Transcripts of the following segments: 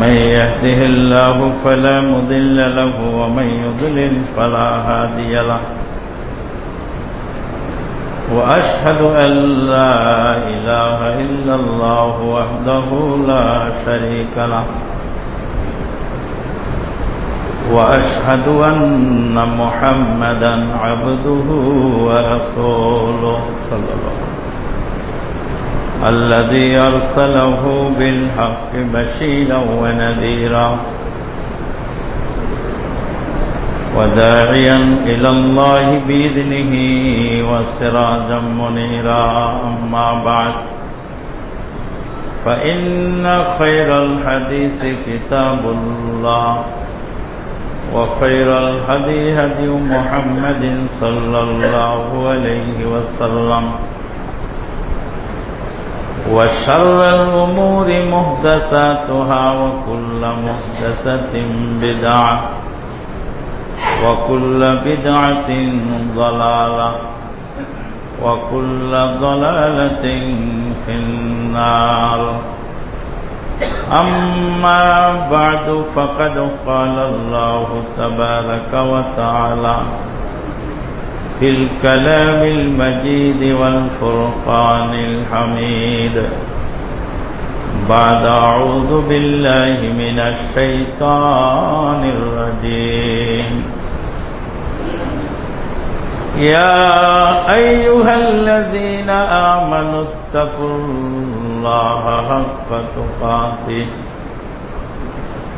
من يهده الله فلا مضل له ومن يضلل فلا هادي له. وأشهد أن لا إله إلا الله وحده لا شريك له. وأشهد أن محمدا عبده ورسوله. صلى الله عليه وسلم. الذي أرسله بالحق بشيرا ونذيرا وداعيا إلى الله بإذنه وسراجا منيرا. أما بعد، فإن خير الحديث كتاب الله، وخير الهدي هدي محمد صلى الله عليه وسلم. وشر الأمور محدثاتها وكل محدثة بدعة وكل بدعة ضلالة وكل ضلالة في النار. أما بعد فقد قال الله تبارك وتعالى في الكلام المجيد والفرقان الحميد. بعد أعوذ بالله من الشيطان الرجيم. يا أيها الذين آمنوا اتقوا الله حق تقاته.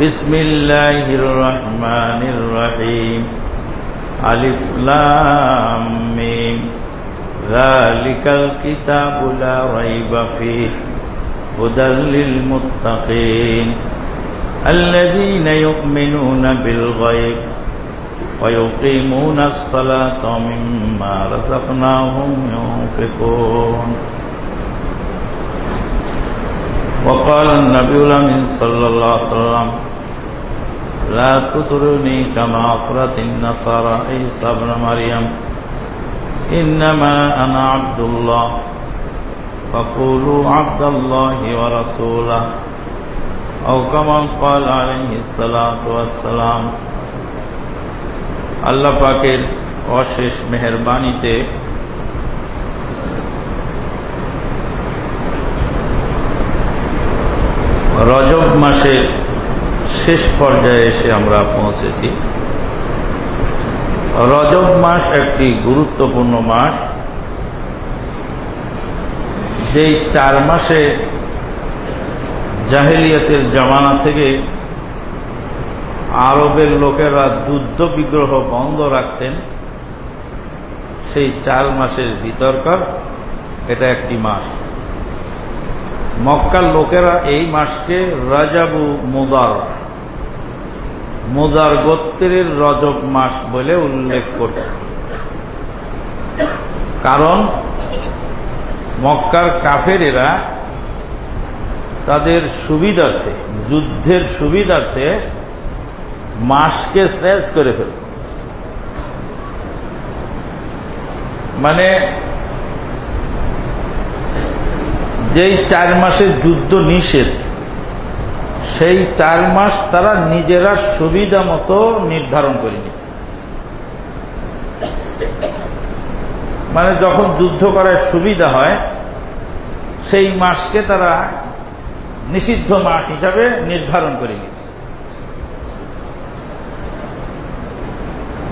بسم الله الرحمن الرحيم ألف لام ميم ذلك الكتاب لا ريب فيه هدى للمتقين الذين يؤمنون بالغيب ويقيمون الصلاة مما رزقناهم ينفقون وقال النبي صلى الله عليه وسلم لا تطرني كما أطرت النصارى عيسى ابن مريم إنما أنا عبد الله فقولوا عبد الله ورسوله أو كما قال عليه الصلاة والسلام আল্লাহ পাকের অশেষ মেহরবানিতে রজব মাসের শেষ পর্যায়ে এসে আমরা পৌঁছেছি। রজব মাস একটি গুরুত্বপূর্ণ মাস। যেই চার মাসে জাহেলিয়াতের জামানা থেকে আরবের লোকেরা যুদ্ধ বিগ্রহ বন্ধ রাখতেন, সেই চার মাসের ভিতরকার এটা একটি মাস। মক্কার লোকেরা এই মাসকে রাজাবু মুদার মুদার গোত্রের রজব মাস বলে উল্লেখ করত কারণ মক্কার কাফেরেরা তাদের সুবিধার্থে, যুদ্ধের সুবিধার্থে মাসকে শেষ করে ফেলত মানে যেই চার মাসের যুদ্ধ নিষেধ সেই চার মাস তারা নিজেরা সুবিধা মতো নির্ধারণ করে নিত। মানে যখন যুদ্ধ করার সুবিধা হয়, সেই মাসকে তারা নিষিদ্ধ মাস হিসাবে নির্ধারণ করে নিত।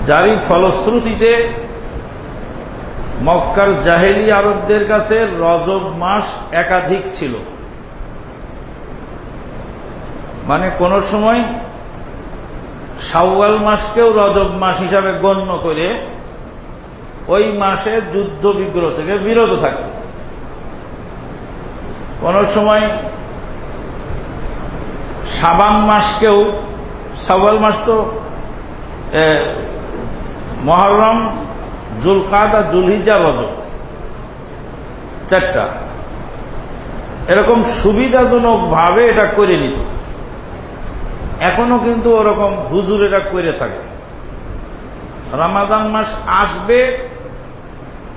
যারই ফলশ্রুতিতে মক্কার জাহেলি আরবদের কাছে রজব মাস একাধিক ছিল। মানে কোন সময় সাওয়াল মাসকেও রজব মাস হিসাবে গণ্য করে ওই মাসে যুদ্ধ বিগ্রহ থেকে বিরত থাকত কোন সময় সাবান মাসকেও সাওয়াল মাস তো মহরম, জুলকাদ, জুলহিজা রজব, চারটা। এরকম সুবিধাজনক ভাবে এটা করে নিত। এখনও কিন্তু ওরকম হুজুর এটা করে থাকে। রামাদান মাস আসবে,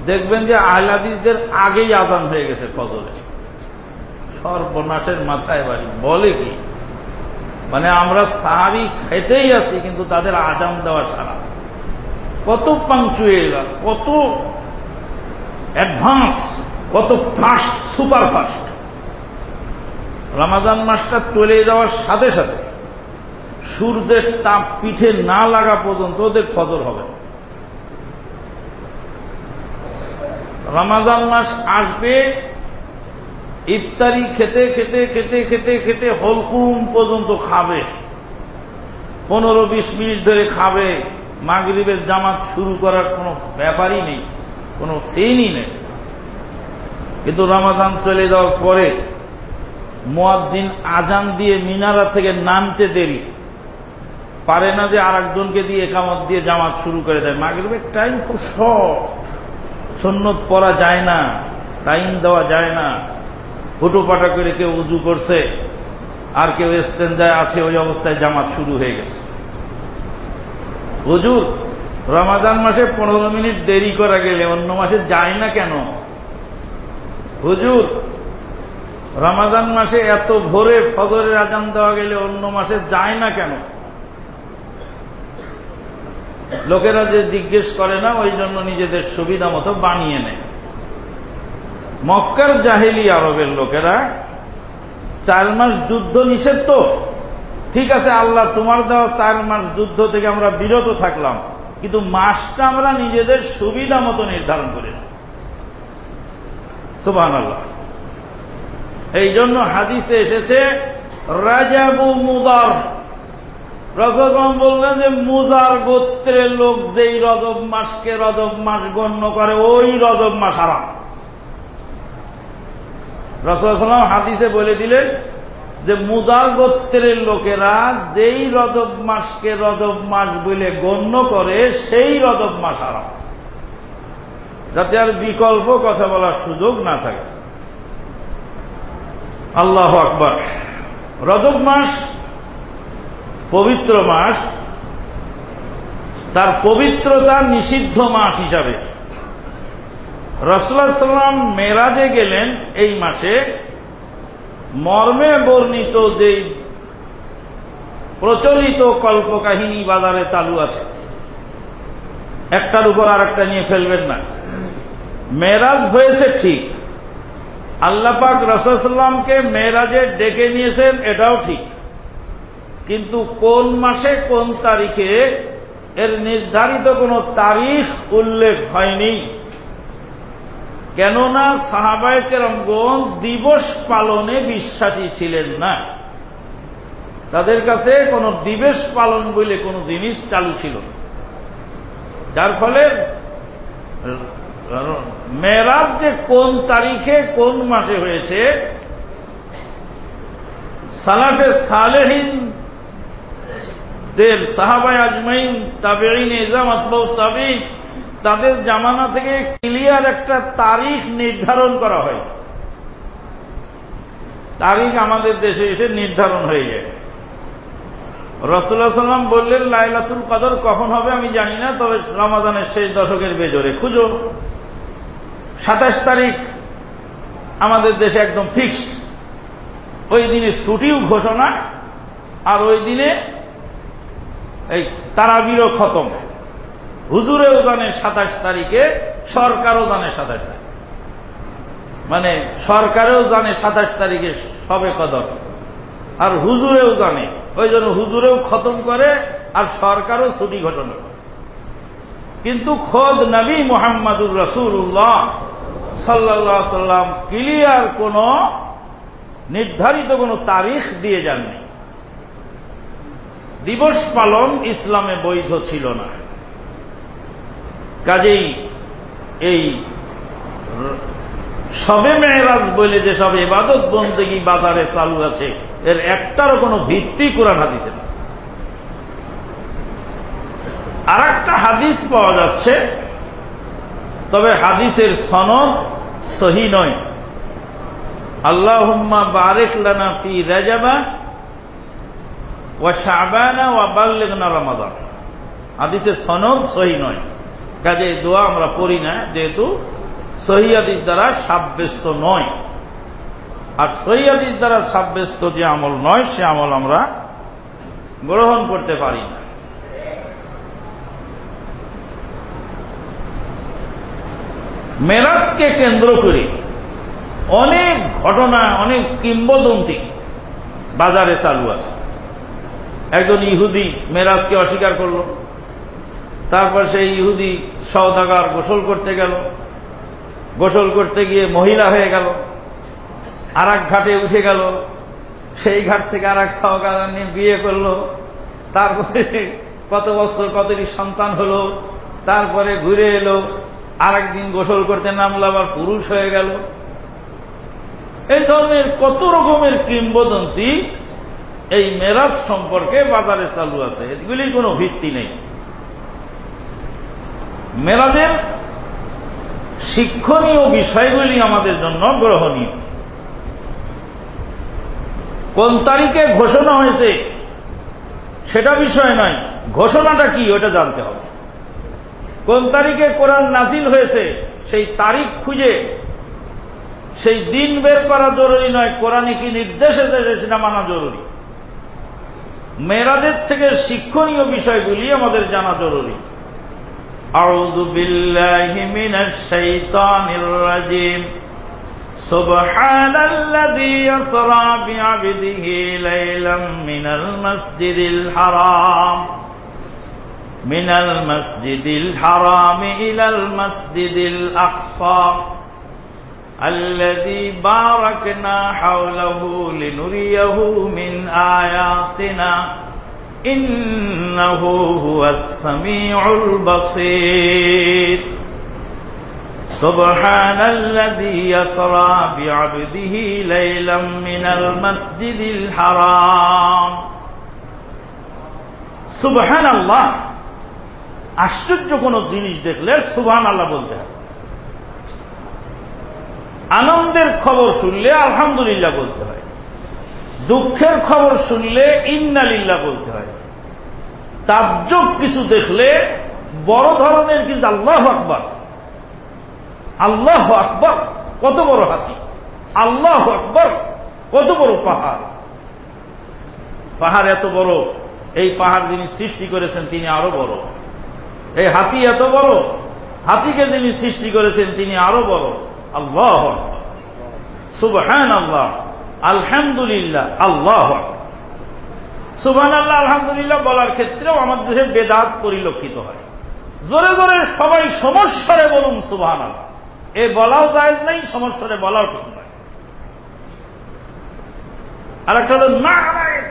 দেখবেন যে আহলাদিসদের আগেই আদান হয়ে গেছে ফজলে সর্বনাশের মাথায় বাড়ি। বলে কি? মানে আমরা সাহাবি খেতেই আছি, কিন্তু তাদের আজান দেওয়া সারা। কত পাংচুয়েল কত অ্যাডভান্স কত ফাস্ট সুপার ফাস্ট রামাজান মাসটা চলে যাওয়ার সাথে সাথে সূর্যের তাপ পিঠে না লাগা পর্যন্ত ওদের ফজর হবে। রমাজান মাস আসবে, ইফতারি খেতে খেতে খেতে খেতে খেতে হলকুম পর্যন্ত খাবে। পনেরো বিশ মিনিট ধরে খাবে। মাগরীবের জামাত শুরু করার কোনো ব্যাপারই নেই, কোনো সেনই নেই। কিন্তু রমাদান চলে যাওয়ার পরে মোয়াদ্দিন আজান দিয়ে মিনারা থেকে নামতে দেরি। পারে না যে আর একজনকে দিয়ে একামত দিয়ে জামাত শুরু করে দেয়। মাগরীবের টাইম খুব শর্ট সন্ন্যত পরা যায় না টাইম দেওয়া যায় না। হুটোপাটা করে কেউ উজু করছে, আর কেউ যায় আছে, ওই অবস্থায় জামাত শুরু হয়ে গেছে। হুজুর, রমাদান মাসে পনেরো মিনিট দেরি করা গেলে অন্য মাসে যায় না কেন? হুজুর, রমাদান মাসে এত ভোরে ফজরের আজান দেওয়া গেলে অন্য মাসে যায় না কেন? লোকেরা যে জিজ্ঞেস করে না, ওই জন্য নিজেদের সুবিধা মতো বানিয়ে নেয়। মক্কার জাহেলি আরবের লোকেরা চার মাস যুদ্ধ নিষেধ তো। ঠিক আছে, আল্লাহ তোমার দেওয়া চার মাস যুদ্ধ থেকে আমরা বিরত থাকলাম, কিন্তু মাসটা আমরা নিজেদের সুবিধা মতো নির্ধারণ করি সুবাহ আল্লাহ এই জন্য হাদিসে এসেছে, রাজাবু মুদার। রসগম বললেন যে মুজার গোত্রের লোক যেই রজব মাসকে রজব মাস গণ্য করে, ওই রজব মাস আরাম রসলাম হাদিসে বলে দিলেন যে মুজার গোত্রের লোকেরা যেই রজব মাসকে রজব মাস বলে গণ্য করে, সেই রজব মাস আরাম যাতে আর বিকল্প কথা বলার সুযোগ না থাকে। আল্লাহ আকবর। রজব মাস পবিত্র মাস, তার পবিত্রতা নিষিদ্ধ মাস হিসাবে। রসুল্লাহাম মেরাজে গেলেন এই মাসে। মর্মে বর্ণিত যে প্রচলিত কল্পকাহিনী বাজারে চালু আছে, একটার উপর আর একটা নিয়ে ফেলবেন না। মেরাজ হয়েছে ঠিক। আল্লাপাক রসুলামকে মেরাজে ডেকে নিয়েছেন, এটাও ঠিক। কিন্তু কোন মাসে কোন তারিখে এর নির্ধারিত কোন তারিখ উল্লেখ হয়নি। কেননা সাহাবায় কেরমগণ দিবস পালনে বিশ্বাসী ছিলেন না। তাদের কাছে কোন দিবস পালন বলে কোন জিনিস চালু ছিল যার ফলে মেরাজ যে কোন তারিখে কোন মাসে হয়েছে, সালাফে সালেহীন দের সাহাবাই আজমাইন তাবেইন এজাম তাদের জামানা থেকে ক্লিয়ার একটা তারিখ নির্ধারণ করা হয়। তারিখ আমাদের দেশে এসে নির্ধারণ হয়ে যায়। রসুল্লাহ সাল্লাম বললেন, লাইলাতুল কদর কখন হবে আমি জানি না, তবে রমাদানের শেষ দশকের বেজরে খুঁজো। সাতাশ তারিখ আমাদের দেশে একদম ফিক্সড। ওই দিনে ছুটিও ঘোষণা, আর ওই দিনে এই তারাবিরও খতম। হুজুরেও জানে সাতাশ তারিখে, সরকারও জানে সাতাশ তারিখ। মানে সরকারেও জানে সাতাশ তারিখে সবে কদর। আর হুজুরেও জানে। ওই জন্য হুজুরেও খতম করে আর সরকারও ছুটি ঘটনা করে। কিন্তু খোদ নবী মোহাম্মদুর রসুল্লাহ সাল্লাহ সাল্লাম ক্লিয়ার কোন, নির্ধারিত কোন তারিখ দিয়ে যাননি। দিবস পালন ইসলামে বৈধ ছিল না। কাজেই এই সবে মেয়েরাজ বলে যে সব এবাদত বন্দেগি বাজারে চালু আছে, এর একটারও কোনো ভিত্তি কোরআন হাদিসে না আর একটা হাদিস পাওয়া যাচ্ছে, তবে হাদিসের সনদ সহি নয়। আল্লাহ বারেক লানা ফি রাজাবা রমাদান। হাদিসের সনদ সহি নয়। কাজে দোয়া আমরা পড়ি না, যেহেতু সহিয়াদির দ্বারা সাব্যস্ত নয়। আর সহিয়াদির দ্বারা সাব্যস্ত যে আমল নয়, সে আমল আমরা গ্রহণ করতে পারি না। মেরাজকে কেন্দ্র করে অনেক ঘটনা, অনেক কিংবদন্তি বাজারে চালু আছে। একজন ইহুদি মেরাজকে অস্বীকার করল। তারপর সেই ইহুদি সৌদাগার গোসল করতে গেল। গোসল করতে গিয়ে মহিলা হয়ে গেল। আর ঘাটে উঠে গেল। সেই ঘাট থেকে আর এক সহকার নিয়ে বিয়ে করল। তারপরে কত বছর কতটি সন্তান হলো। তারপরে ঘুরে এলো। আর একদিন গোসল করতে নামলো, আবার পুরুষ হয়ে গেল। এই ধরনের কত রকমের কিংবদন্তি এই মেরাজ সম্পর্কে বাজারে চালু আছে, এগুলির কোনো ভিত্তি নেই। মেরাজের শিক্ষণীয় বিষয়গুলি আমাদের জন্য গ্রহণীয়। কোন তারিখে ঘোষণা হয়েছে, সেটা বিষয় নয়, ঘোষণাটা কি ওটা জানতে হবে। কোন তারিখে কোরআন নাজিল হয়েছে, সেই তারিখ খুঁজে, সেই দিন বের করা জরুরি নয়, কোরআনে কি নির্দেশ এসেছে সেটা মানা জরুরি। মেয়েরাদের থেকে শিক্ষণীয় বিষয়গুলি আমাদের জানা জরুরি أعوذ بالله من الشيطان الرجيم سبحان الذي يسرى بعبده ليلا من المسجد الحرام من المسجد الحرام إلى المسجد الأقصى الذي باركنا حوله لنريه من آياتنا إنه هو السميع البصير سبحان الذي يسرى بعبده ليلا من المسجد الحرام সুবহান আল্লাহ আশ্চর্য কোন জিনিস দেখলে সুবহান আল্লাহ বলতে হবে আনন্দের খবর শুনলে আলহামদুলিল্লাহ বলতে হয়। দুঃখের খবর শুনলে ইন্নালিল্লাহ বলতে হয়। তাজ্জব কিছু দেখলে বড় ধরনের কিন্তু আল্লাহ আকবর। আল্লাহ আকবর, কত বড় হাতি। আল্লাহ আকবর, কত বড় পাহাড়। পাহাড় এত বড়, এই পাহাড় যিনি সৃষ্টি করেছেন তিনি আরও বড়। এই হাতি এত বড়, হাতিকে যিনি সৃষ্টি করেছেন তিনি আরও বড়। আল্লাহ সুবহান আল্লাহ আলহামদুলিল্লাহ, আল্লাহ সুবহান আল্লাহ আলহামদুলিল্লাহ বলার ক্ষেত্রেও আমাদের দেশে বেদাত পরিলক্ষিত হয়। জোরে জোরে সবাই সমস্যারে বলুন সুবহান আল্লাহ এ বলাও যায় নাই সমস্যারে বলাও ঠিক নয়। আর একটা হলো না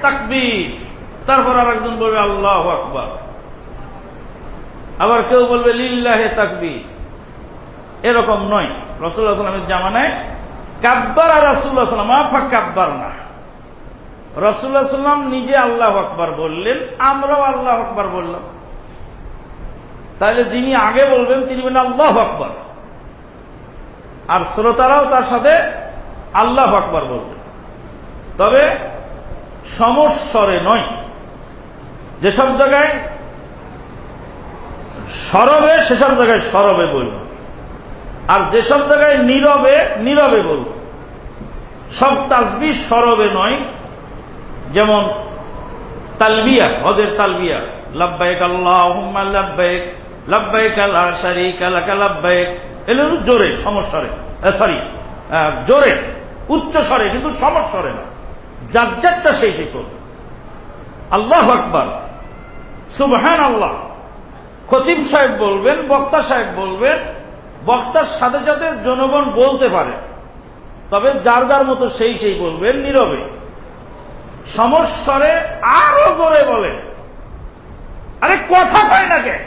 তাকবীর। তারপর আর একজন বলবে আল্লাহ আকবর। আবার কেউ বলবে লিল্লাহে তাকবীর। এরকম নয়। সাল্লামের জামানায় কাব্বার আর রাসুল্লাহ আফা কাব্বার না। রসুল্লাহ নিজে আল্লাহ আকবার বললেন, আমরাও আল্লাহ আকবার বললাম। তাহলে যিনি আগে বলবেন, তিনি বলেন আল্লাহ আকবর। আর শ্রোতারাও তার সাথে আল্লাহ আকবর বলবেন তবে সমস্বরে নয়। যেসব জায়গায় সরবে, সেসব জায়গায় সরবে বলব। আর যেসব জায়গায় নীরবে নীরবে বলব, সব তাসবি সরবে নয়। যেমন তালবিয়া, হজের তালবিয়া, লাব্বাইক আল্লাহ লাব্বাইক লাব্বাইক আল্লাহ শারিক আলাকা লাব্বাইক। এগুলো জোরে, সমস্বরে সরি জোরে, উচ্চ স্বরে, কিন্তু সমস্বরে না। যার যারটা সেই সেই করবে। আল্লাহ আকবর। সুবহান আল্লাহ খতিব সাহেব বলবেন, বক্তা সাহেব বলবেন বক্তার সাথে সাথে জনগণ বলতে পারে। তবে যার যার মতো সেই সেই বলবেন নীরবে। সমস্বরে আরও জোরে বলেন আরে কথা কয় না কে?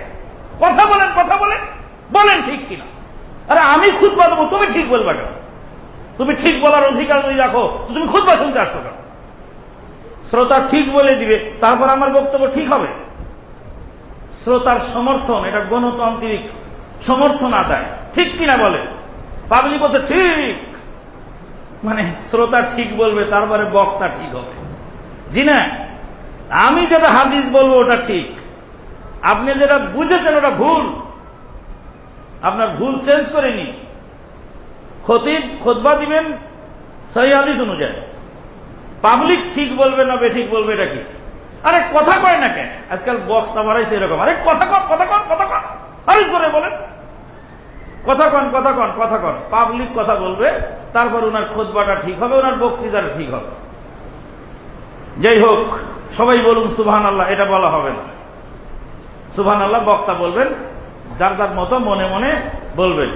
কথা বলেন কথা বলেন। বলেন ঠিক কিনা? আরে আমি খুদবা দেবো, তুমি ঠিক বলবা কেন? তুমি ঠিক বলার অধিকার যদি রাখো তুমি খুদবা শুনতে আসতো কেন? শ্রোতা ঠিক বলে দিবে, তারপর আমার বক্তব্য ঠিক হবে। শ্রোতার সমর্থন, এটা গণতান্ত্রিক সমর্থন আদায়। ঠিক কিনা বলে? পাবলিক বলছে, ঠিক। মানে শ্রোতা ঠিক বলবে, তারপরে বক্তা ঠিক হবে। জি না, আমি যেটা হাদিস বলব ওটা ঠিক। আপনি যেটা বুঝেছেন ওটা ভুল। আপনার ভুল চেঞ্জ করে নি খতিব খোদবা দিবেন সহি হাদিস অনুযায়ী। পাবলিক ঠিক বলবে না বেঠিক বলবে, এটা কি? আরে কথা কয় না কেন? আজকাল বক্তা বাড়াইছে এরকম। আরে কথা কন কথা কন কথা কন আরে করে বলেন। কথা কন কথা কন কথা কন। পাবলিক কথা বলবে, তারপর ওনার খোদবাটা ঠিক হবে ওনার বক্তৃতাটা ঠিক হবে। যাই হোক, সবাই বলুন সুবহান আল্লাহ এটা বলা হবে না। সুবহান আল্লাহ বক্তা বলবেন, যার যার মতো মনে মনে বলবেন।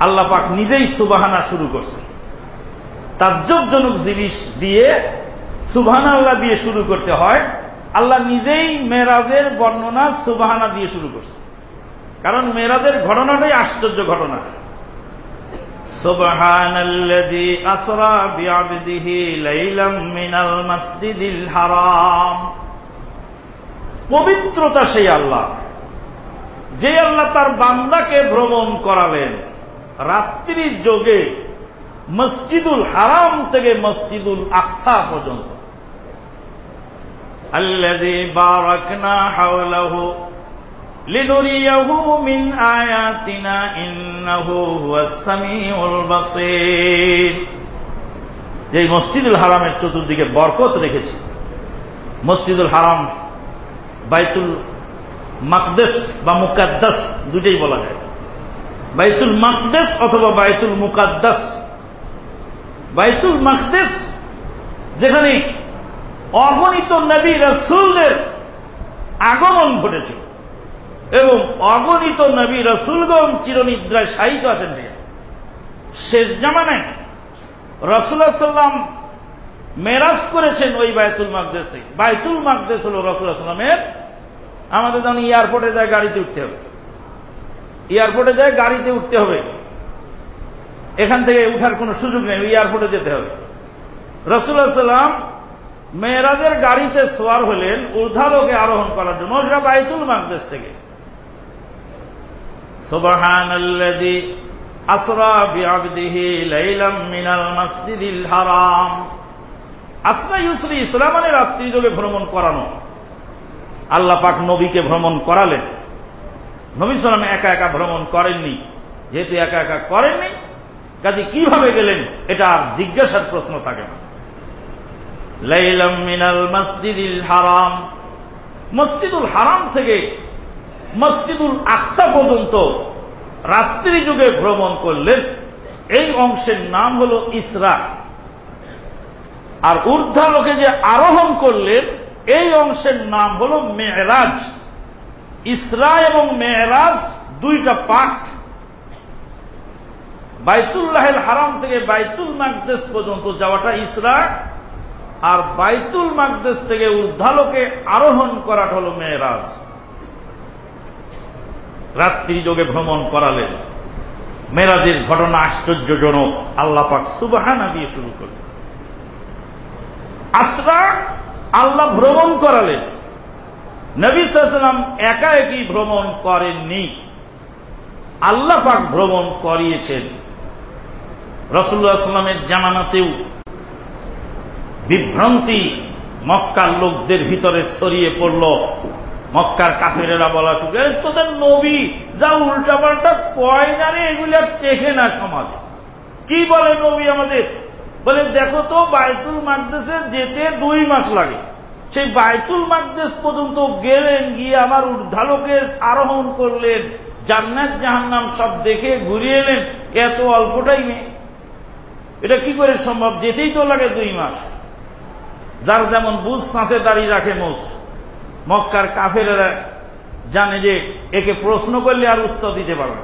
আল্লাহ পাক নিজেই সুবাহানা শুরু করছেন তাজ্জবজনক জিনিস দিয়ে সুবহান আল্লাহ দিয়ে শুরু করতে হয়। আল্লাহ নিজেই মেরাজের বর্ণনা সুবাহানা দিয়ে শুরু করছে। কারণ মেরাজের ঘটনাটাই আশ্চর্য ঘটনা سبحان الذي أسرى بعبده ليلا من المسجد الحرام পবিত্রতা সেই আল্লাহ যে আল্লাহ তার বান্দাকে ভ্রমণ করালেন রাত্রি যোগে মসজিদুল হারাম থেকে মসজিদুল আকসা পর্যন্ত আল্লাযী বারাকনা হাওলাহু যে মসজিদুল হারামের চতুর্দিকে বরকত রেখেছে। মসজিদুল হারাম, বাইতুল মাকদেস বা মুকাদ্দাস দুটাই বলা যায়। বাইতুল মাকদেস অথবা বাইতুল মুকাদ্দাস। বাইতুল মাকদেস যেখানে অগণিত নবী রসুলদের আগমন ঘটেছিল এবং অগণিত নবী রসুলগণ চিরনিদ্রায় শায়িত আছেন শেষ জামানায় রসুল্লাহ সাল্লাম মেরাজ করেছেন ওই বায়তুল মাকদেশ থেকে। বায়তুল মাকদেশ হল রসুল্লাহ সাল্লামের, আমাদের যেমন এয়ারপোর্টে যায় গাড়িতে উঠতে হবে। এয়ারপোর্টে যায় গাড়িতে উঠতে হবে। এখান থেকে উঠার কোনো সুযোগ নেই এয়ারপোর্টে যেতে হবে। সাল্লাম মেয়েরাজের গাড়িতে সোয়ার হলেন ঊর্ধ্বালোকে আরোহণ করার জন্য। সেটা বাইতুল মাকদেশ থেকে। সুবহান আসরা বিআবদিহি লাইলাম মিনাল মাসজিদিল হারাম। আসরা ইউসরি ইসলামানে রাত্রি যোগে ভ্রমণ করানো। আল্লাহ পাক নবীকে ভ্রমণ করালেন। নবী সালাম একা একা ভ্রমণ করেননি। যেহেতু একা একা করেননি, কাজে কীভাবে গেলেন, এটা আর জিজ্ঞাসার প্রশ্ন থাকে না। লাইলাম মিনাল মসজিদুল হারাম। মসজিদুল হারাম থেকে মসজিদুল আকসা পর্যন্ত রাত্রি যুগে ভ্রমণ করলেন। এই অংশের নাম হল ইসরা। আর ঊর্ধ্বালোকে যে আরোহণ করলেন, এই অংশের নাম হল মেয়েরাজ। ইসরা এবং মেয়েরাজ দুইটা পাঠ। বাইতুল্লাহের হারাম থেকে বাইতুল মাকদেশ পর্যন্ত যাওয়াটা ইসরা, আর বাইতুল মাকদেশ থেকে ঊর্ধ্বালোকে আরোহণ করাটা হল মেয়েরাজ। রাত্রি যোগে ভ্রমণ করালেন। মেরাজের ঘটনা আশ্চর্যজনক। আল্লাহ পাক সুবাহানা দিয়ে শুরু করলেন। আসরা আল্লাহ ভ্রমণ করালেন। নবী সাল্লাম একা একই ভ্রমণ করেননি। আল্লাহ পাক ভ্রমণ করিয়েছেন। রসুল্লাহ সাল্লামের জামানাতেও বিভ্রান্তি মক্কার লোকদের ভিতরে ছড়িয়ে পড়ল। মক্কার কাফেরেরা বলা শুরু তোদের নবী, যা উল্টা পাল্টা কয় এগুলি আর টেকে না সমাজে। কি বলে নবী আমাদের? বলে, দেখো তো, বাইতুল মাকদেশে যেতে দুই মাস লাগে। সেই বাইতুল মাকদেশ পর্যন্ত গেলেন, গিয়ে আমার ঊর্ধ্বালোকে আরোহণ করলেন, জান্নাত জাহান্নাম সব দেখে ঘুরিয়ে এলেন, এত অল্প টাইমে। এটা কি করে সম্ভব? যেতেই তো লাগে দুই মাস। যার যেমন বুঝ, সাঁচে দাঁড়িয়ে রাখে মোষ। মক্কার কাফেরেরা জানে যে একে প্রশ্ন করলে আর উত্তর দিতে পারবে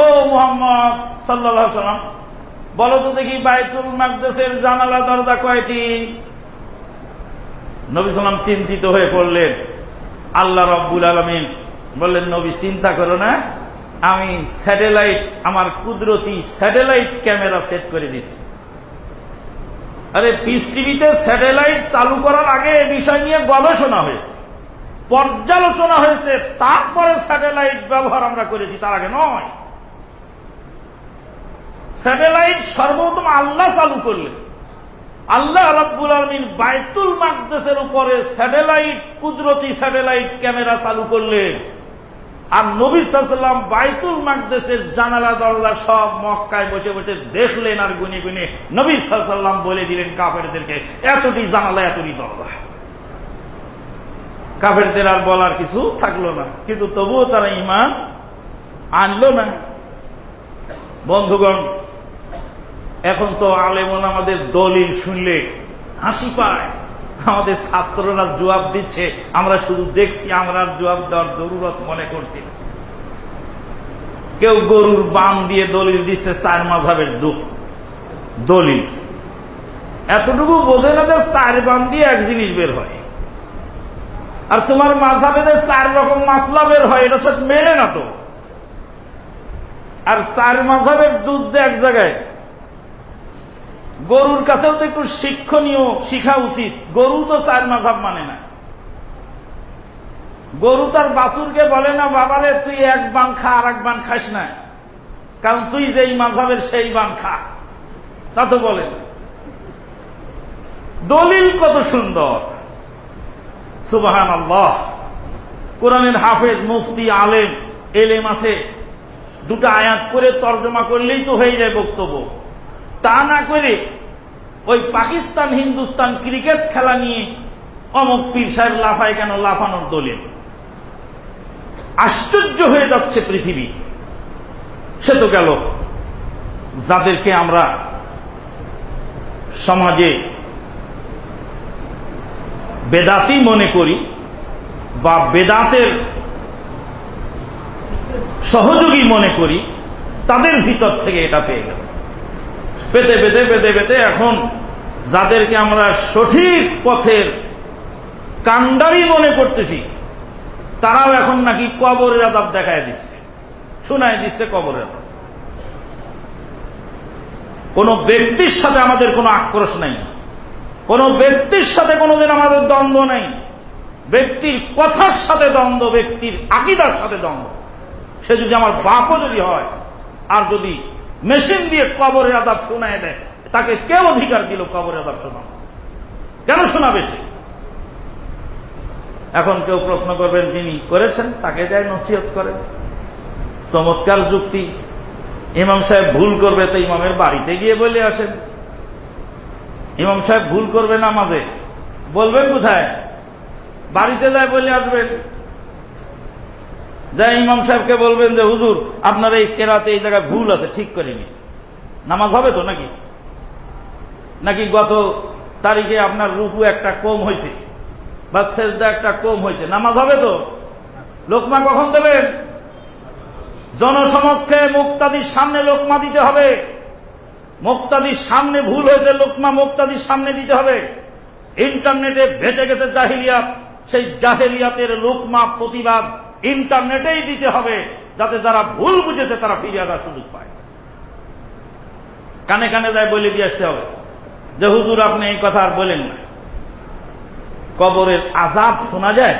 ও মোহাম্মদ সাল্লাহ সাল্লাম বলো তো দেখি বাইতুল মাকদেশের জানালা, দরজা কয়টি? নবী সাল্লাম চিন্তিত হয়ে পড়লেন। আল্লাহ রব্বুল আলমিন বললেন, নবী, চিন্তা করো না। আমি স্যাটেলাইট, আমার কুদরতি স্যাটেলাইট ক্যামেরা সেট করে দিছি আরে, পিস টিভিতে স্যাটেলাইট চালু করার আগে এ বিষয় নিয়ে গবেষণা হয়েছে। পর্যালোচনা হয়েছে, তারপরে স্যাটেলাইট ব্যবহার আমরা করেছি, তার আগে নয়। স্যাটেলাইট সর্বপ্রথম আল্লাহ চালু করলেন। আল্লাহ রাব্বুল আলমিন বাইতুল মাকদেশের উপরে স্যাটেলাইট, কুদরতি স্যাটেলাইট ক্যামেরা চালু করলেন। আর নবী সাল্লাম বাইতুল মাকদেশের জানালা, দরজা সব মক্কায় বসে বসে দেখলেন আর গুনে গুনে নবী সাল্লাম বলে দিলেন কাফেরদেরকে, এতটি জানালা, এতটি দরজা। কাফেরদের আর বলার কিছু থাকল না। কিন্তু তবুও তারা ইমান আনলো না। বন্ধুগণ, এখন তো আলেমন আমাদের দলিল শুনলে হাসি পায়। আমাদের ছাত্ররা জবাব দিচ্ছে, আমরা শুধু দেখছি, আমরা জবাব দেওয়ার জরুরত মনে করছি কেউ গরুর বাম দিয়ে দলিল দিচ্ছে, চার মাধাবের দুঃখ। দলিল। এতটুকু বোঝে না যে চার বাম দিয়ে এক জিনিস বের হয়। আর তোমার মাঝাবে যে চার রকম মাসলা বের হয়, এটা সব মেলে না তো। আর চার মাঝাবের দুধ যে এক জায়গায়, গরুর কাছেও তো একটু শিক্ষণীয় শিখা উচিত। গরু তো চার মাঝাব মানে না। গরু তার বাসুরকে বলে, না বাবারে, তুই এক বান খা আর এক বান খাস না। কারণ তুই যেই মাঝাবের সেই বান খা। তা তো বলে না। দলিল কত সুন্দর। সুবাহান আল্লাহ কোরআনের হাফেজ মুফতি, আলেম, এলেম আছে। দুটা আয়াত করে তর্জমা করলেই তো হয়ে যায় বক্তব্য। তা না করে ওই পাকিস্তান, হিন্দুস্তান ক্রিকেট খেলা নিয়ে অমক পীর সাহেব লাফায় কেন লাফানোর দলিল? আশ্চর্য হয়ে যাচ্ছে পৃথিবী। সে তো গেল। যাদেরকে আমরা সমাজে বেদাতি মনে করি বা বেদাতের সহযোগী মনে করি, তাদের ভিতর থেকে এটা পেয়ে গেল পেতে পেতে পেতে পেতে এখন যাদেরকে আমরা সঠিক পথের কান্ডারি মনে করতেছি, তারাও এখন নাকি কবরের আদাব দেখায় দিচ্ছে, শোনায় দিচ্ছে কবরের আদাব কোন ব্যক্তির সাথে আমাদের কোনো আক্রোশ নাই। কোন ব্যক্তির সাথে কোনোদিন আমাদের দ্বন্দ্ব নেই। ব্যক্তির কথার সাথে দ্বন্দ্ব, ব্যক্তির আকিদার সাথে দ্বন্দ্ব। সে যদি আমার বাপও যদি হয়, আর যদি মেশিন দিয়ে কবরের আদাব শোনায় দেয়, তাকে কে অধিকার দিল কবরের আদাব শোনা কেন শোনাবে সে? এখন কেউ প্রশ্ন করবেন যিনি করেছেন? তাকে যাই নসিহত করেন। চমৎকার যুক্তি। ইমাম সাহেব ভুল করবে, তো ইমামের বাড়িতে গিয়ে বলে আসেন। ইমাম সাহেব ভুল করবে না আমাদের বলবেন কোথায়? বাড়িতে যায় বলে আসবেন। যাই ইমাম সাহেবকে বলবেন যে, হুজুর, আপনার এই কেরাতে এই জায়গায় ভুল আছে, ঠিক করিনি। নামাজ হবে তো নাকি? নাকি গত তারিখে আপনার রুকু একটা কম হয়েছে বা সেজদা একটা কম হয়েছে? নামাজ হবে তো? লোকমা কখন দেবেন? জনসমক্ষে মুক্তাদির সামনে লোকমা দিতে হবে। মুক্তাদির সামনে ভুল হয়েছে, লোকমা মুক্তাদির সামনে দিতে হবে। ইন্টারনেটে ভেসে গেছে জাহিলিয়াত, সেই জাহেলিয়াতের লোকমা প্রতিবাদ ইন্টারনেটেই দিতে হবে, যাতে যারা ভুল বুঝেছে তারা ফিরে আসার সুযোগ পায়। কানে কানে যায় বলে দিয়ে আসতে হবে। যে হুজুর আপনি এই কথা আর বলেন না। কবরের আজাব শোনা যায়?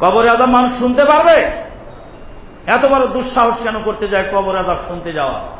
কবরে আজাব মানুষ শুনতে পারবে? এত বড় দুঃসাহস কেন করতে যায় কবর আজাব শুনতে যাওয়া?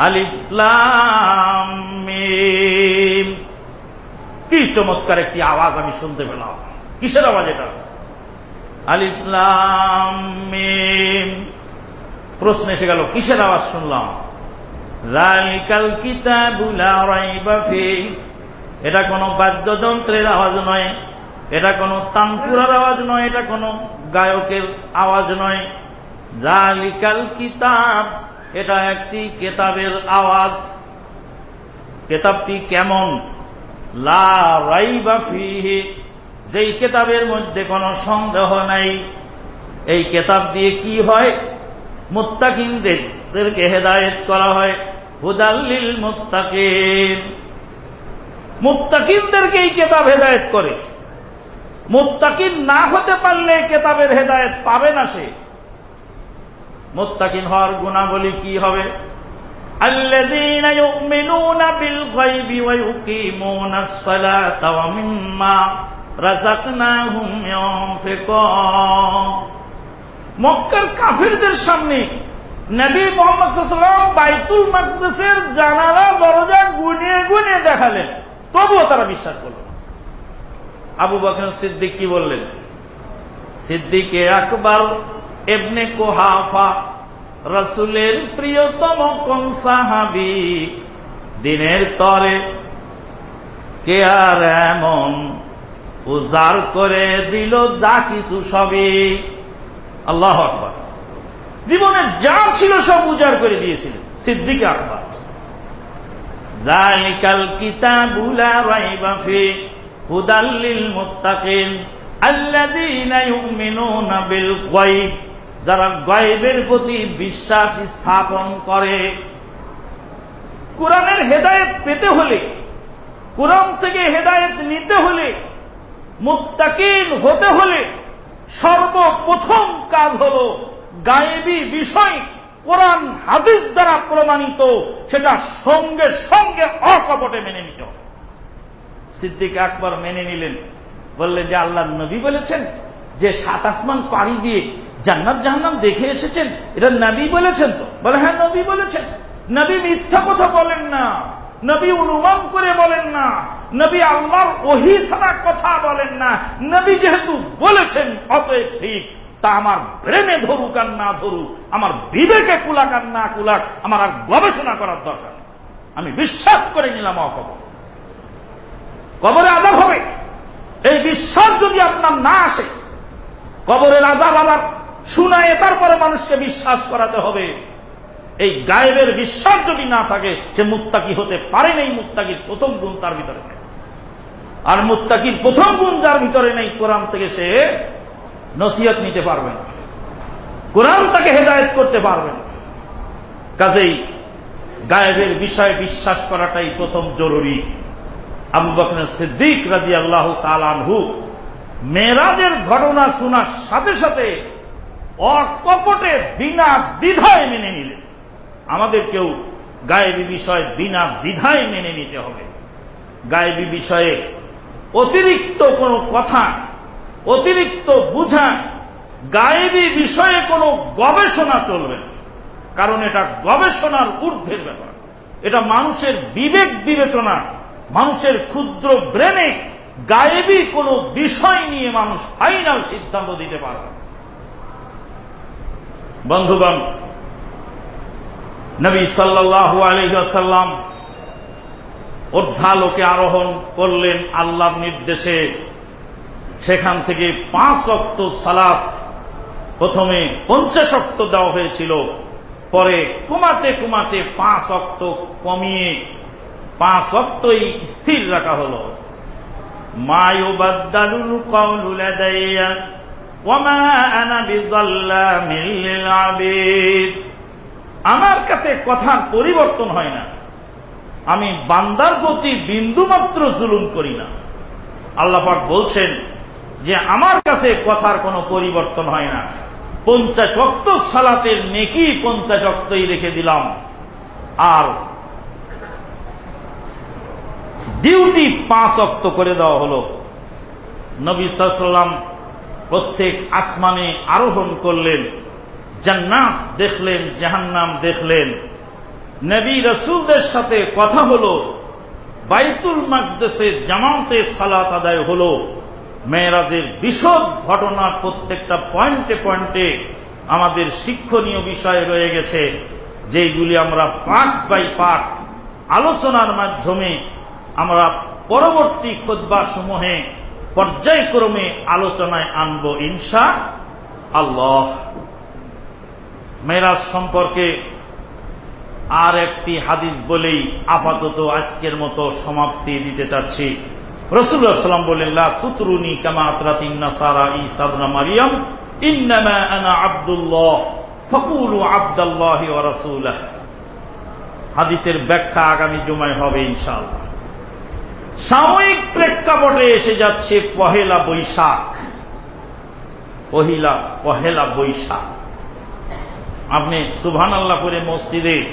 আলিফ লাম মিম। কি চমৎকার একটি আওয়াজ আমি শুনতে পেলাম। কিসের আওয়াজ এটা? আলিফ লাম প্রশ্ন এসে গেল, কিসের আওয়াজ শুনলাম? রালিকাল কিতাবুল লা রাইবা ফি। এটা কোনো বাদ্যযন্ত্রের আওয়াজ নয়। এটা কোনো তানপুরার আওয়াজ নয়। এটা কোনো গায়কের আওয়াজ নয়। জালিকাল কিতাব এটা একটি কেতাবের আওয়াজ। কেতাবটি কেমন? লা যেই কেতাবের মধ্যে কোনো সন্দেহ নাই। এই কেতাব দিয়ে কি হয়? মুত্তাকিনদেরকে হেদায়েত করা হয়। হুদাল্লিল মুত্তাকিন। মুত্তাকিনদেরকে এই কেতাব হেদায়েত করে। মুত্তাকিন না হতে পারলে কেতাবের হেদায়েত পাবে না সে। মোত্তাকিন হওয়ার গুণাবলী কি হবে? الذين يؤمنون بالغيب ويقيمون الصلاة ومما رزقناهم ينفقون মক্কার কাফিরদের সামনে নবী মোহাম্মদ সাল্লাম বাইতুল মাকদেসের জানালা, দরজা গুনিয়ে গুনিয়ে দেখালেন। তবুও তারা বিশ্বাস করল আবু বকর সিদ্দিক কি বললেন? সিদ্দিকে আকবর এবনে কোহাফা, রসুলের প্রিয়তম কোন সাহাবি? দিনের তরে কে আর এমন উজার করে দিল যা কিছু সবই? আল্লাহ আকবর। জীবনে যা ছিল সব উজাড় করে দিয়েছিলেন, সিদ্দিক আকবর। জালিকাল কিতাবুলা রাইবা ফি হুদাল্লিল মুত্তাকিন আল্লাযীনা ইউমিনুনা বিল গায়ব। যারা গায়েবের প্রতি বিশ্বাস স্থাপন করে, কোরআনের হেদায়েত পেতে হলে, কোরআন থেকে হেদায়েত নিতে হলে, মুত্তাকিন হতে হলে সর্বপ্রথম কাজ হল গায়েবী বিষয় কোরআন, হাদিস দ্বারা প্রমাণিত, সেটা সঙ্গে সঙ্গে অকপটে মেনে নিতে সিদ্দিক আকবর মেনে নিলেন। বললেন যে আল্লাহ নবী বলেছেন যে সাত আসমান পাড়ি দিয়ে জান্নাত জাহান্নাম দেখে এসেছেন, এটা নবী বলেছেন তো। বলে হ্যাঁ নবী বলেছেন। নবী মিথ্যা কথা বলেন না। নবী অনুমান করে বলেন না। নবী আল্লাহর ওহি ছাড়া কথা বলেন না। নবী যেহেতু বলেছেন, অতএব ঠিক, তা আমার ব্রেনে ধরুক আর না ধরুক, আমার বিবেকে কুলাক আর না কুলাক, আমার আর গবেষণা করার দরকার আমি বিশ্বাস করে নিলাম অকবর। কবরে আজাব হবে। এই বিশ্বাস যদি আপনার না আসে কবরের আজাব আবার শুনায় তারপরে মানুষকে বিশ্বাস করাতে হবে। এই গায়েবের বিশ্বাস যদি না থাকে, সে মুত্তাকি হতে পারে নেই, মুত্তাকির প্রথম গুণ তার ভিতরে নেই। আর মুত্তাকির প্রথম গুণ যার ভিতরে নেই, কোরআন থেকে সে নসিহত নিতে পারবে না। কোরআন তাকে হেদায়ত করতে পারবে না। কাজেই গায়েবের বিষয়ে বিশ্বাস করাটাই প্রথম জরুরি। আবু বকর সিদ্দিক রাজি আল্লাহ তালানহু মেয়েরাজের ঘটনা শোনার সাথে সাথে অকপটে বিনা দ্বিধায় মেনে নিলেন আমাদেরকেও গায়েবী বিষয় বিনা দ্বিধায় মেনে নিতে হবে। গায়েবী বিষয়ে অতিরিক্ত কোনো কথা, অতিরিক্ত বুঝা, গায়েবী বিষয়ে কোনো গবেষণা চলবে না। কারণ এটা গবেষণার ঊর্ধ্বের ব্যাপার। এটা মানুষের বিবেক বিবেচনা, মানুষের ক্ষুদ্র ব্রেনে গায়েবী কোনো বিষয় নিয়ে মানুষ ফাইনাল সিদ্ধান্ত দিতে পারবে বন্ধুগণ, নবী সাল্লাহ আলহাসাল্লাম অর্ধালোকে আরোহণ করলেন আল্লাহর নির্দেশে। সেখান থেকে পাঁচ অক্ত সালাত, প্রথমে পঞ্চাশ অক্ত দেওয়া হয়েছিল, পরে কুমাতে কুমাতে পাঁচ অক্ত কমিয়ে পাঁচ অক্তই স্থির রাখা হলো। মায়ুবাদ্দালুল কওলু লাদাইয়া ওয়ামা আনা বিযাল্লামিল লিল আবিদ। আমার কাছে কথার পরিবর্তন হয় না। আমি বান্দার প্রতি বিন্দুমাত্র জুলুম করি না। আল্লাপাক বলছেন যে আমার কাছে কথার কোনো পরিবর্তন হয় না। পঞ্চাশ সালাতের নেকি পঞ্চাশ রেখে দিলাম। আর ডিউটি পাঁচ অক্ত করে দেওয়া হল। নবী সাল্লাম প্রত্যেক আসমানে আরোহণ করলেন, জান্নাত দেখলেন, জাহান্নাম দেখলেন। নবী রসুলদের সাথে কথা হল, বাইতুল মাকদেশে জামাতে সালাত আদায় হল। মেয়েরাজের বিশদ ঘটনা প্রত্যেকটা পয়েন্টে পয়েন্টে আমাদের শিক্ষণীয় বিষয় রয়ে গেছে যেগুলি আমরা পাঠ বাই পাঠ আলোচনার মাধ্যমে আমরা পরবর্তী খোদবা সমূহে পর্যায়ক্রমে আলোচনায় আনব ইনসা আল্লাহ। মেরাজ সম্পর্কে আর একটি হাদিস বলেই আপাতত আজকের মতো সমাপ্তি দিতে চাচ্ছি। রসুল্লাহ সাল্লাম বললেন তুতরুনি কামা আতরাতিন নাসারা মারিয়াম, ইন্নামা আনা আব্দুল্লাহ, ফকুলু আব্দাল্লাহি ওয়া রাসূলাহ। হাদিসের ব্যাখ্যা আগামী জুমায় হবে ইনশাআল্লাহ। সাময়িক প্রেক্ষাপটে এসে যাচ্ছে পহেলা বৈশাখ। পহিলা, পহেলা বৈশাখ। আপনি সুবহান আল্লাহ করে মসজিদে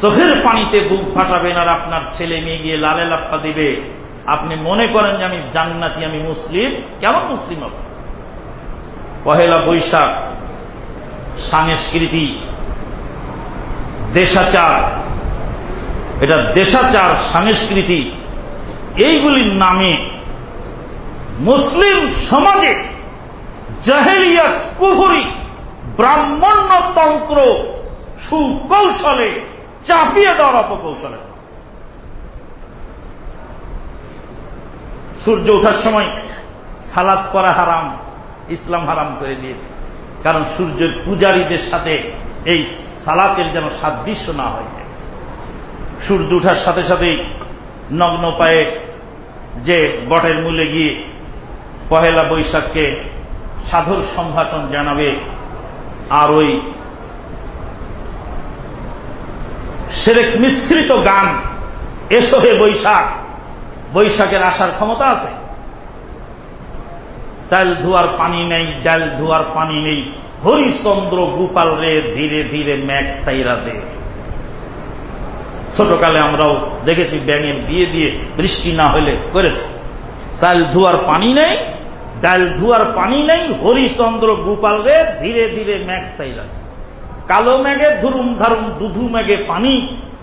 চোখের পানিতে বুক ফাঁসাবেন আর আপনার ছেলে মেয়ে গিয়ে লালে লাপ্পা দিবে। আপনি মনে করেন যে আমি জান্নাতি, আমি মুসলিম। কেমন মুসলিম হব? পহেলা বৈশাখ, সংস্কৃতি, দেশাচার। এটা দেশাচার, সংস্কৃতি এইগুলির নামে মুসলিম সমাজে জাহেলিয়া কুহুরি ব্রাহ্মণ্যতন্ত্র সুকৌশলে চাপিয়ে দেওয়ার অপকৌশলে। সূর্য ওঠার সময় সালাদ করা হারাম, ইসলাম হারাম করে দিয়েছে। কারণ সূর্যের পূজারীদের সাথে এই সালাতের যেন সাদৃশ্য না হয়। সূর্য ওঠার সাথে সাথেই নগ্ন পায়ে যে বটের মূলে গিয়ে পহেলা বৈশাখকে সাধুর সম্ভাষণ জানাবে, আর ওই সেরেক মিশ্রিত গান, এসো হে বৈশাখ, বৈশাখের আসার ক্ষমতা আছে। চাল ধোয়ার পানি নেই, ডাল ধোয়ার পানি নেই, হরিচন্দ্র গোপাল রে ধীরে ধীরে ম্যাক সাইরা দে। ছোটকালে আমরাও দেখেছি ব্যাঙের বিয়ে দিয়ে বৃষ্টি না হলে করেছে। চাল ধোয়ার পানি নেই, ডাল ধোয়ার পানি নেই হরিচন্দ্র গোপাল রে ধীরে ধীরে ম্যাগ সাইরা কালো মেঘে ধুরুম ধারুম দুধু মেঘে পানি,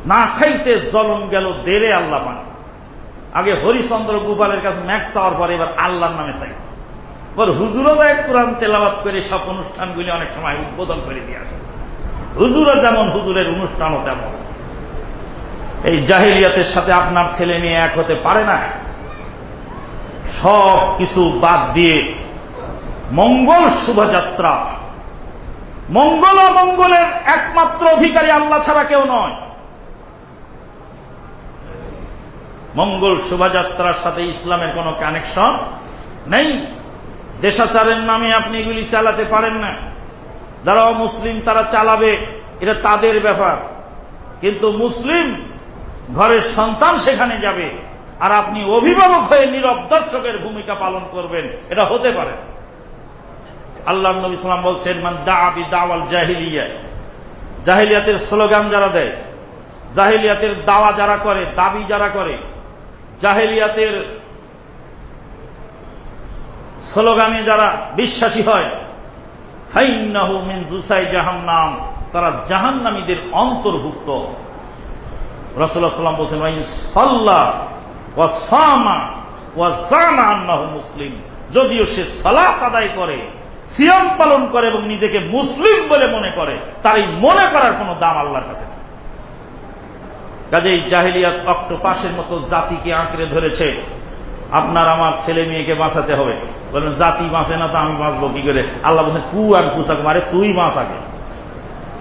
না খাইতে জলম গেল দেরে আল্লাহ পানি। আগে হরিচন্দ্র গোপালের কাছে ম্যাক্স চাওয়ার পরে এবার আল্লাহর নামে চাই। পর হুজুরও যায় কোরআন তেলাবাত করে সব অনুষ্ঠানগুলি অনেক সময় উদ্বোধন করে দিয়ে আসে। হুজুরও যেমন হুজুরের অনুষ্ঠানও তেমন। এই জাহিলিয়াতের সাথে আপনার ছেলে মেয়ে এক হতে পারে না। সব কিছু বাদ দিয়ে মঙ্গল শোভাযাত্রা। মঙ্গল মঙ্গলের একমাত্র অধিকারী আল্লাহ ছাড়া কেউ নয়। মঙ্গল শোভাযাত্রার সাথে ইসলামের কোনো কানেকশন নেই। দেশাচারের নামে আপনি এগুলি চালাতে পারেন না। যারা মুসলিম তারা চালাবে, এটা তাদের ব্যাপার। কিন্তু মুসলিম ঘরের সন্তান সেখানে যাবে। আর আপনি অভিভাবক হয়ে নীরব দর্শকের ভূমিকা পালন করবেন, এটা হতে পারে। আল্লাহ নবী সালাম বলছেন, মান দাবি দাওয়াল জাহিলিয়া। জাহিলিয়াতের স্লোগান যারা দেয়, জাহিলিয়াতের দাওয়া যারা করে, দাবি যারা করে, জাহেলিয়াতের স্লোগানে যারা বিশ্বাসী হয়, ফাইন্নাহু মিন জুসাই জাহান্নাম, তারা জাহান্নামীদের অন্তর্ভুক্ত। রসুল্লাহ সাল্লাম বলছেন মুসলিম। যদিও সে সালাত আদায় করে, সিয়াম পালন করে এবং নিজেকে মুসলিম বলে মনে করে, তার এই মনে করার কোনো দাম আল্লাহর কাছে অক্টোপাসের মতো জাতিকে আঁকড়ে ধরেছে, আপনার আমার ছেলে মেয়েকে বাঁচাতে হবে। বলেন, জাতি বাঁচে না তো আমি বাঁচবো কি করে? আল্লাহ বলছেন, কু আর কুচাক মারে তুই বাঁচ আগে।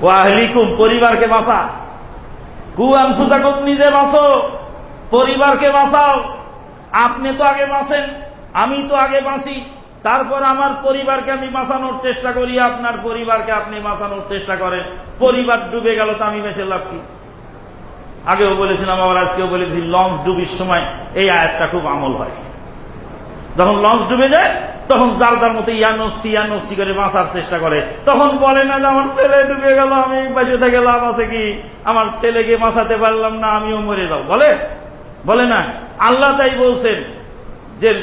ও পরিবারকে বাঁচা। নিজে বাঁচো, পরিবারকে বাঁচাও। আপনি তো আগে বাঁচেন, আমি তো আগে বাঁচি। তারপর আমার পরিবারকে আমি বাঁচানোর চেষ্টা করি, আপনার পরিবারকে আপনি বাঁচানোর চেষ্টা করেন। পরিবার ডুবে গেল তো আমি বেঁচে লাভ কি? আগেও বলেছিলাম, আবার আজকেও বলেছি, লঞ্চ ডুবির সময় এই আয়াতটা খুব আমল হয়। যখন লঞ্চ ডুবে যায় তখন যার যার মতো ইয়ানসি ইয়ানসি করে বাঁচার চেষ্টা করে। তখন বলে না যে আমার ছেলে ডুবে গেল আমি বেঁচে থেকে লাভ আছে কি? আমার ছেলেকে বাঁচাতে পারলাম না আমিও মরে যাও বলে? বলে না। আল্লাহ তাই বলছেন যে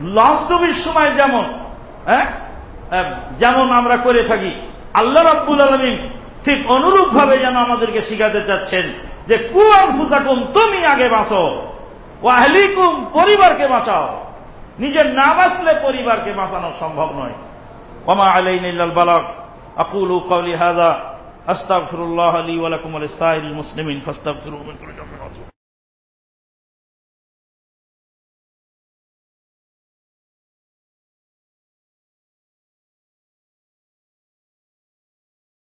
লঞ্চ ডুবির সময় যেমন হ্যাঁ? আহ, যেমন আমরা করে থাকি আল্লাহ রাব্বুল আলমিন ঠিক অনুরূপ ভাবে যেন আমাদেরকে শিখাতে চাচ্ছেন যে কুয়ার ফুসাকুম তুমি আগে বাঁচো। ওয়াহলিকুম পরিবারকে বাঁচাও। নিজের না বাঁচলে পরিবারকে বাঁচানো সম্ভব নয়। ওমা আলাইন বালক আকুল কৌলি হাজা আস্তাফরুল্লাহ আলী ওয়ালাকুম লাকুম সাহিল মুসলিমিন মিন যামবিন